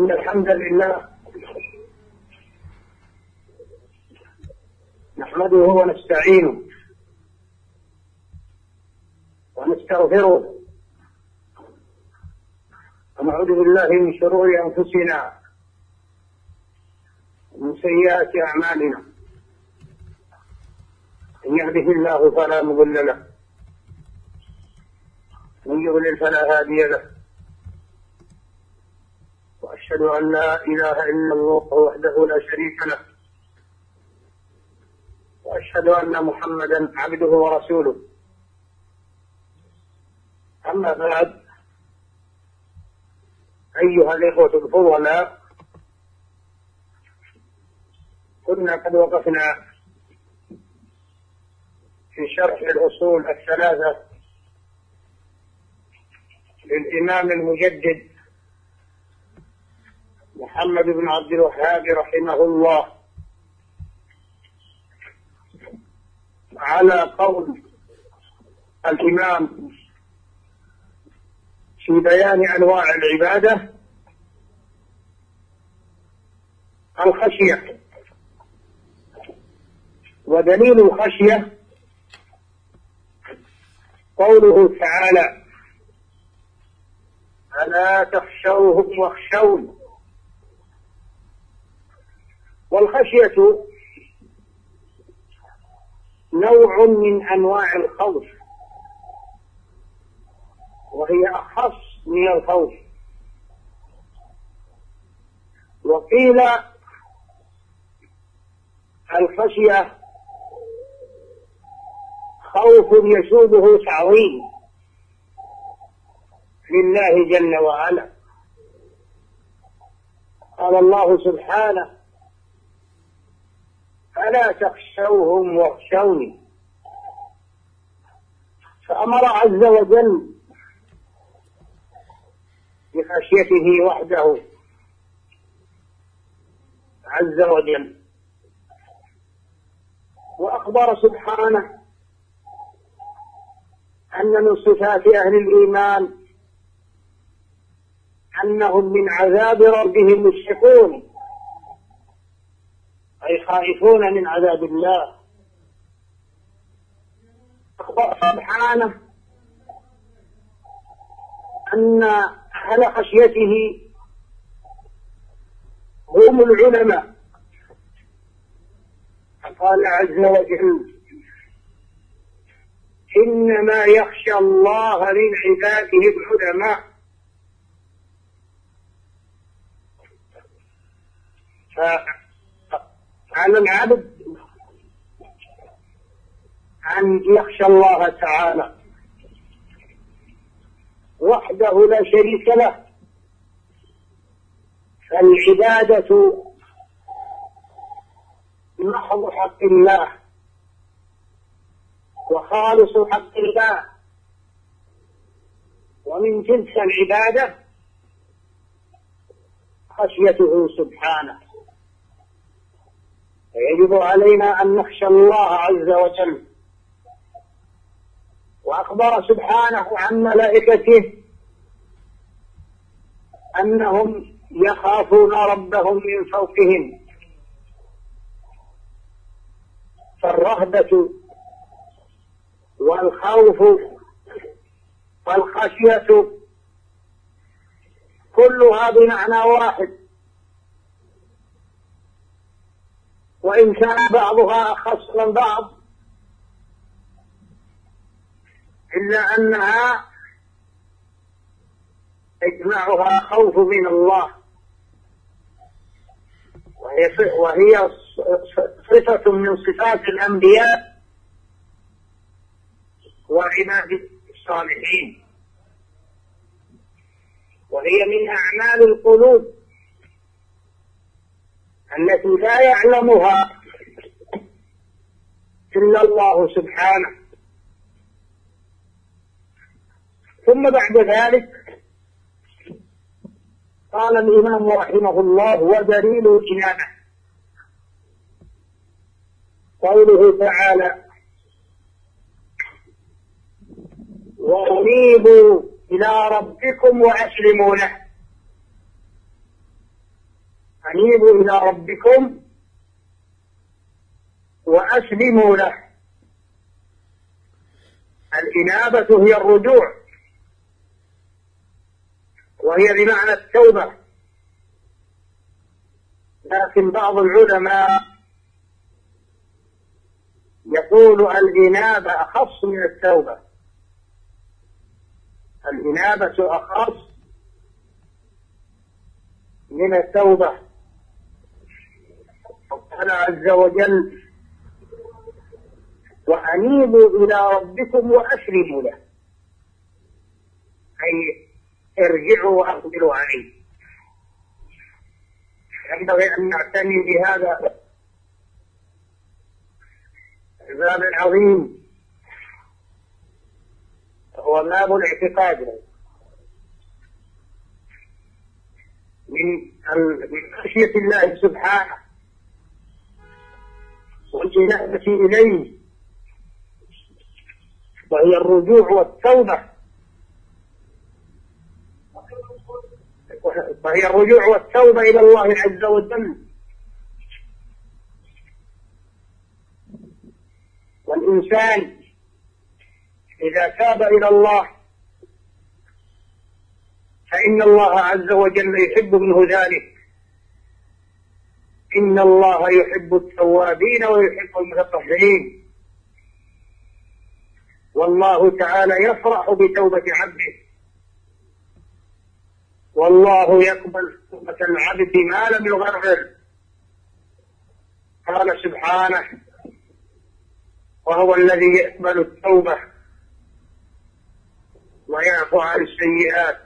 إن الحمد لله. نحمده ونستعينه ونستغفره. ونعوذ بالله من شرور أنفسنا ومن سيئات أعمالنا. من يهده الله فلا مضل له. ومن يضلل فلا هادي له. وأشهد أن لا إله إلا الله وحده لا شريك له. وأشهد أن محمدا عبده ورسوله. أما بعد أيها الإخوة الفضلاء كنا قد وقفنا في شرح الأصول الثلاثة للإمام المجدد محمد بن عبد الوهاب رحمه الله. على قول الإمام في بيان أنواع العبادة الخشية. ودليل الخشية قوله تعالى ألا تخشوهم واخشون والخشية نوع من أنواع الخوف وهي أخص من الخوف. وقيل الخشية خوف يسوده تعظيم لله جل وعلا. قال الله سبحانه فلا تخشوهم واخشوني. فأمر عز وجل بخشيته وحده. عز وجل. وأخبر سبحانه أن من صفات أهل الإيمان أنهم من عذاب ربهم مشفقون. أي خائفون من عذاب الله. أخبر سبحانه أن أهل خشيته هم العلماء. قال عز وجل إنما يخشى الله من عباده العلماء. فعلى العبد أن يخشى الله تعالى. وحده لا شريك له. فالعبادة محض حق الله وخالص حق الله. ومن تلك العبادة خشيته سبحانه. فيجب علينا أن نخشى الله عز وجل. وأخبر سبحانه عن ملائكته أنهم يخافون ربهم من فوقهم. فالرهبة والخوف والخشية كلها بمعنى واحد. وإن كان بعضها أخص من بعض. إلا أنها يجمعها خوف من الله. وهي وهي صفة من صفات الأنبياء وعباد الصالحين. وهي من أعمال القلوب. التي لا يعلمها إلا الله سبحانه. ثم بعد ذلك قال الإمام رحمه الله ودليل الإمامة. قوله تعالى وأنيبوا إلى ربكم وأسلموا له. أنيبوا إلى ربكم وأسلموا له. الإنابة هي الرجوع وهي بمعنى التوبة. لكن بعض العلماء يقول الإنابة أخص من التوبة. الإنابة أخص من التوبة. قال عز وجل وأنيبوا إلى ربكم وأسلموا له. أي ارجعوا وأقبلوا عليه. ينبغي أن نعتني بهذا الباب العظيم. هو باب الاعتقاد. من خشية الله سبحانه. والإنابة إليه وهي الرجوع والتوبة. وهي الرجوع والتوبة إلى الله عز وجل. والإنسان إذا تاب إلى الله فإن الله عز وجل يحب منه ذلك. إن الله يحب التوابين ويحب المتطهرين. والله تعالى يفرح بتوبة عبده. والله يقبل توبة العبد ما لم يغرر قال سبحانه وهو الذي يقبل التوبة ويعفو عن السيئات.